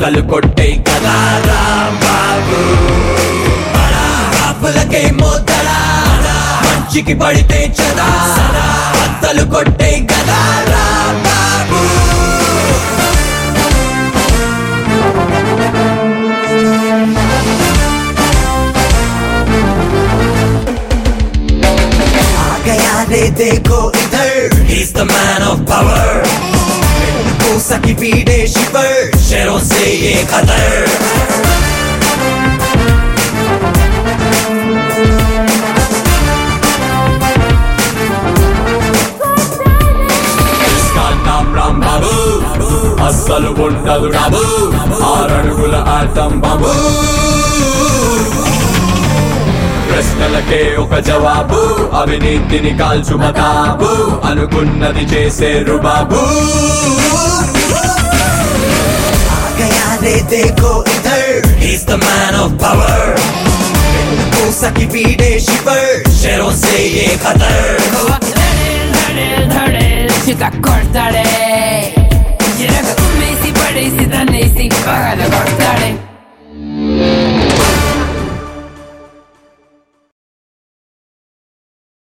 కలు కొట్టే కదా రాంబాబు పులకేమో తడా మంచికి పడితే చదా కలు కొట్టే కదా రాంబాబు आ गया रे देखो इधर He's the man of power कोसा की पीड़े शिवर शेरों से ये खतर इसका नाम राम बाबू అస్సలు ఉండదు రాబు ఆరడుగుల ఆటం బాబు ప్రశ్నలకే ఒక జవాబు అవినీతిని కాల్చు మతాబు అనుకున్నది చేసేరు బాబు they. He's the man of power. Usa ki pide shiver, sheron se ye khatar. Dhadil, dhadil, dhadil, chita kar dhadil.